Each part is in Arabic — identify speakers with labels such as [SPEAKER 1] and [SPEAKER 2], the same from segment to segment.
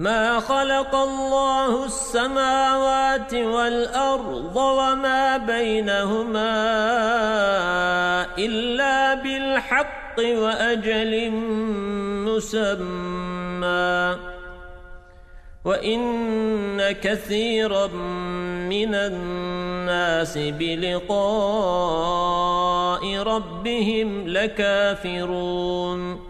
[SPEAKER 1] ما خلق الله السماوات والأرض وما بينهما إلا بالحق وأجل مسمى. وإن كثيرا من الناس بلقاء ربهم لكافرون.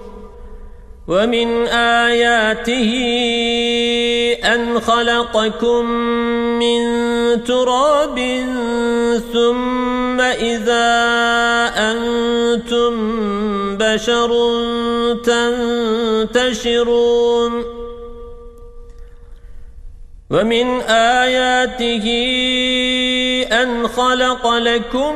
[SPEAKER 1] ومن آياته أن خلقكم من تراب ثم إذا أنتم بشر تنتشرون. ومن آياته أن خلق لكم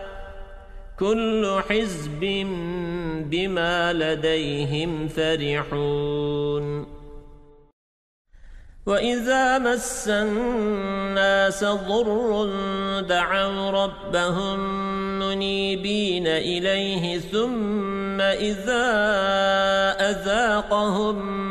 [SPEAKER 1] كل حزب بما لديهم فرحون. وإذا مس الناس ضر دعوا ربهم منيبين إليه ثم إذا أذاقهم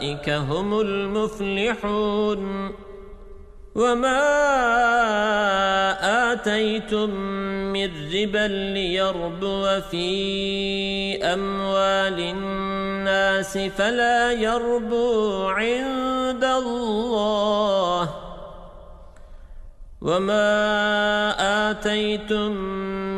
[SPEAKER 1] هم المفلحون. وما آتيتم من ربا ليربو في أموال الناس فلا يربو عند الله. وما آتيتم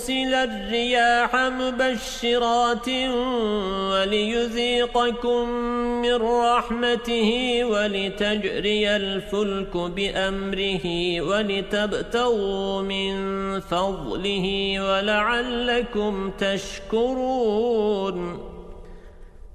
[SPEAKER 1] يرسل الرياح مبشرات وليذيقكم من رحمته ولتجري الفلك بأمره ولتبتغوا من فضله ولعلكم تشكرون.